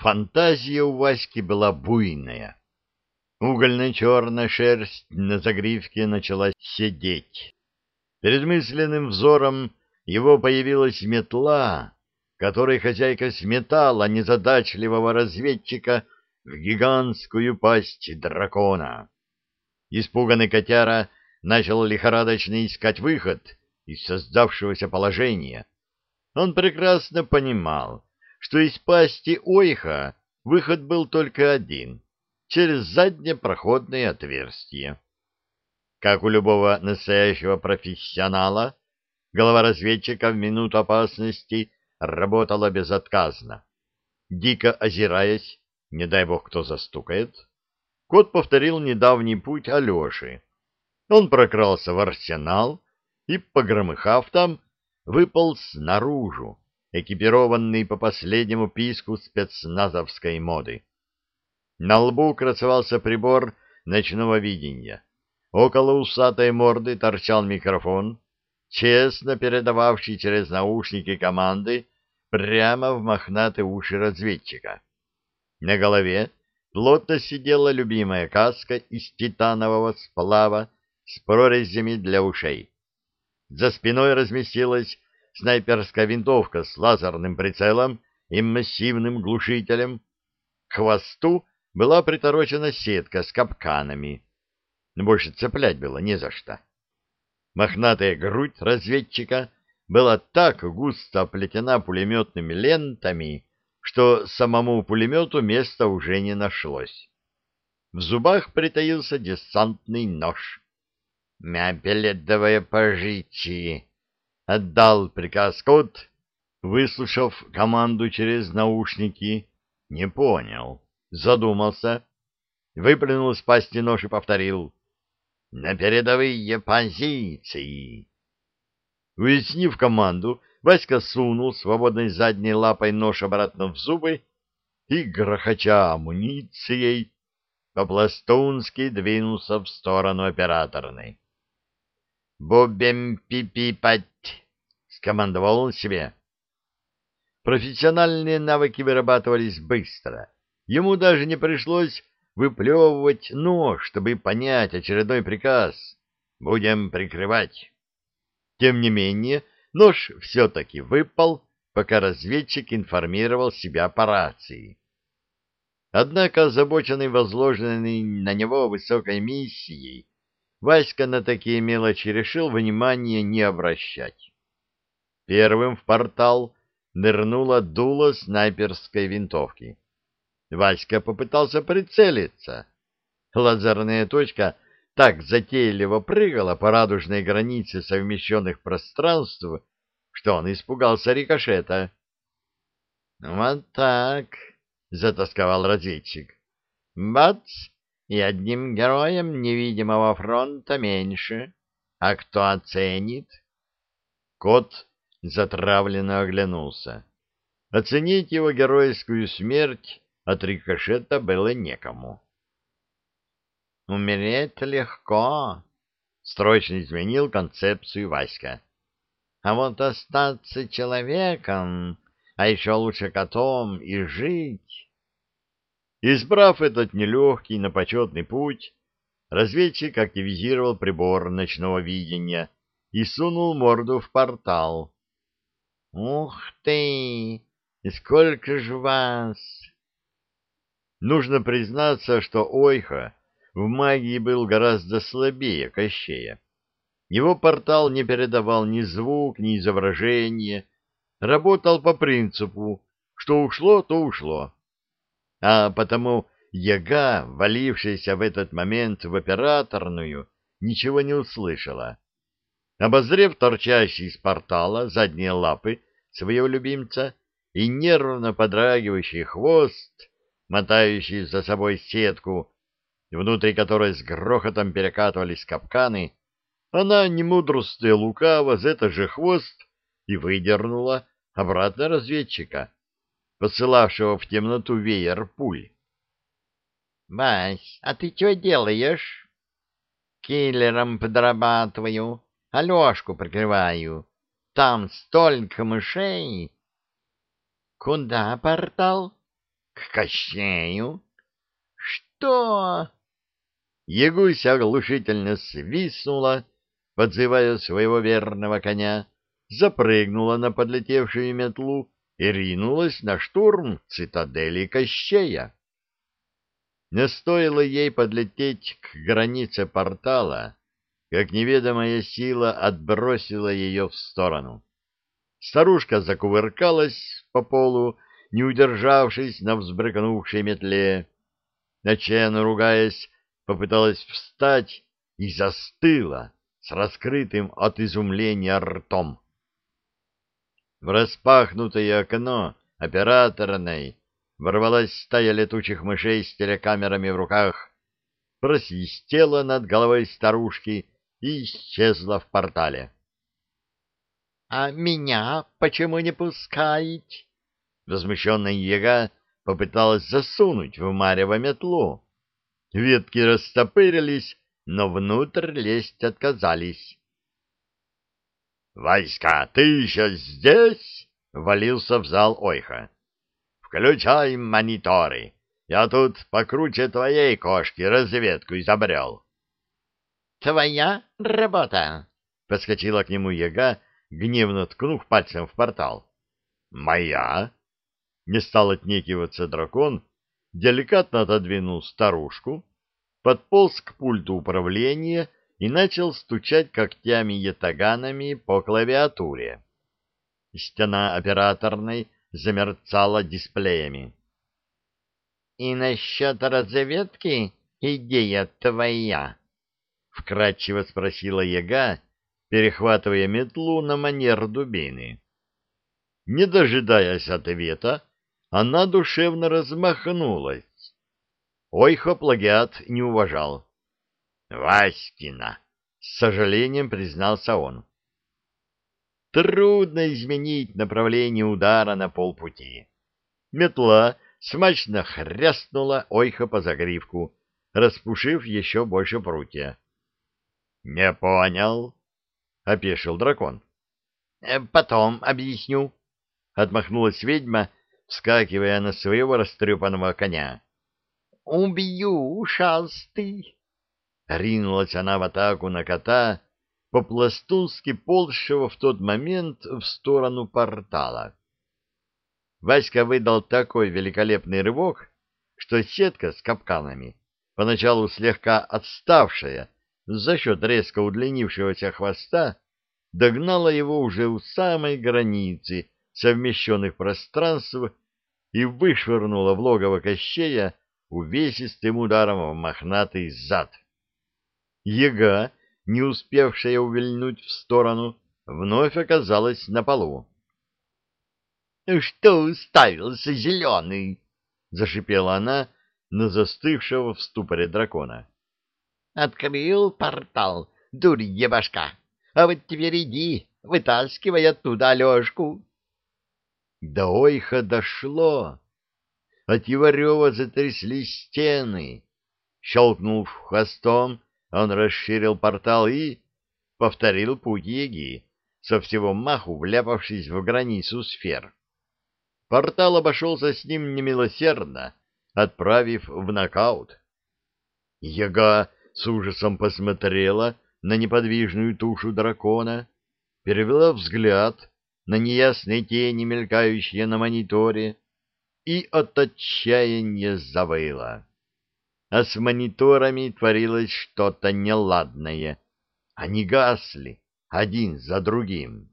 Фантазия у Васьки была буйная. Угольно-черная шерсть на загривке начала сидеть. Перед мысленным взором его появилась метла, которой хозяйка сметала незадачливого разведчика в гигантскую пасть дракона. Испуганный котяра начал лихорадочно искать выход из создавшегося положения. Он прекрасно понимал, что из пасти ойха выход был только один — через заднее проходное отверстие. Как у любого настоящего профессионала, голова разведчика в минуту опасности работала безотказно. Дико озираясь, не дай бог кто застукает, кот повторил недавний путь Алеши. Он прокрался в арсенал и, погромыхав там, выполз наружу, экипированный по последнему писку спецназовской моды. На лбу красовался прибор ночного видения. Около усатой морды торчал микрофон, честно передававший через наушники команды прямо в мохнатые уши разведчика. На голове плотно сидела любимая каска из титанового сплава с прорезями для ушей. За спиной разместилась снайперская винтовка с лазерным прицелом и массивным глушителем. К хвосту была приторочена сетка с капканами. Больше цеплять было не за что. Мохнатая грудь разведчика была так густо оплетена пулеметными лентами, что самому пулемету места уже не нашлось. В зубах притаился десантный нож. «Мяпеледовое пожитие!» — отдал приказ кот, выслушав команду через наушники. Не понял, задумался, выплюнул с пасти нож и повторил. «На передовые позиции!» Уяснив команду, Васька сунул свободной задней лапой нож обратно в зубы и, грохоча амуницией, по-пластунски двинулся в сторону операторной. «Бубем пипипать!» — скомандовал он себе. Профессиональные навыки вырабатывались быстро. Ему даже не пришлось выплевывать нож, чтобы понять очередной приказ. «Будем прикрывать». Тем не менее, Нож все-таки выпал, пока разведчик информировал себя по рации. Однако, озабоченный возложенной на него высокой миссией, Васька на такие мелочи решил внимания не обращать. Первым в портал нырнула дуло снайперской винтовки. Васька попытался прицелиться. Лазерная точка — так затейливо прыгала по радужной границе совмещенных пространств, что он испугался рикошета. — Вот так, — затасковал разведчик. — Бац! И одним героем невидимого фронта меньше. А кто оценит? Кот затравленно оглянулся. Оценить его геройскую смерть от рикошета было некому. Умереть легко, — строчно изменил концепцию Васька. А вот остаться человеком, а еще лучше котом, и жить... Избрав этот нелегкий, но почетный путь, разведчик активизировал прибор ночного видения и сунул морду в портал. «Ух ты! Сколько же вас!» Нужно признаться, что Ойха в магии был гораздо слабее Кощея. Его портал не передавал ни звук, ни изображение, работал по принципу «что ушло, то ушло». А потому яга, валившаяся в этот момент в операторную, ничего не услышала. Обозрев торчащий из портала задние лапы своего любимца и нервно подрагивающий хвост, мотающий за собой сетку внутри которой с грохотом перекатывались капканы, она, не мудрствуя лукаво, за это же хвост и выдернула обратно разведчика, посылавшего в темноту веер пуль. — Вась, а ты что делаешь? — Киллером подрабатываю, Алешку прикрываю. Там столько мышей. — Куда портал? — К Кощею. — Что? Ягуся оглушительно свистнула, подзывая своего верного коня, запрыгнула на подлетевшую метлу и ринулась на штурм цитадели Кощея. Не стоило ей подлететь к границе портала, как неведомая сила отбросила ее в сторону. Старушка закувыркалась по полу, не удержавшись на взбрыкнувшей метле. Начально ругаясь, попыталась встать и застыла с раскрытым от изумления ртом. В распахнутое окно операторной ворвалась стая летучих мышей с телекамерами в руках, просвистела над головой старушки и исчезла в портале. — А меня почему не пускаете? Возмущенная яга попыталась засунуть в марево метлу. Ветки растопырились, но внутрь лезть отказались. — Васька, ты еще здесь? — валился в зал Ойха. — Включай мониторы. Я тут покруче твоей кошки разведку изобрел. — Твоя работа? — подскочила к нему яга, гневно ткнув пальцем в портал. — Моя? — не стал отнекиваться дракон, деликатно отодвинул старушку, подполз к пульту управления и начал стучать когтями-ятаганами по клавиатуре. Стена операторной замерцала дисплеями. — И насчет разведки идея твоя? — вкратчиво спросила яга, перехватывая метлу на манер дубины. Не дожидаясь ответа, она душевно размахнулась. Ойхо плагиат не уважал. Васькина, с сожалением признался он. Трудно изменить направление удара на полпути. Метла смачно хряснула Ойха по загривку, распушив еще больше прутья. — Не понял, — опешил дракон. «Э, — Потом объясню, — отмахнулась ведьма, вскакивая на своего растрепанного коня. — Убью, ушастый! Ринулась она в атаку на кота, по-пластунски ползшего в тот момент в сторону портала. Васька выдал такой великолепный рывок, что сетка с капканами, поначалу слегка отставшая за счет резко удлинившегося хвоста, догнала его уже у самой границы совмещенных пространств и вышвырнула в логово Кощея увесистым ударом в мохнатый зад. Ега, не успевшая увильнуть в сторону, вновь оказалась на полу. — Что уставился зеленый? — зашипела она на застывшего в ступоре дракона. — Открыл портал, дурья башка, а вот теперь иди, вытаскивай оттуда Алешку. До ойха дошло. От его рева затряслись стены. Щелкнув хвостом, он расширил портал и повторил путь Еги, со всего маху вляпавшись в границу сфер. Портал обошелся с ним немилосердно, отправив в нокаут. Яга с ужасом посмотрела на неподвижную тушу дракона, перевела взгляд на неясные тени, мелькающие на мониторе, и от отчаяния завыла а с мониторами творилось что-то неладное. Они гасли один за другим.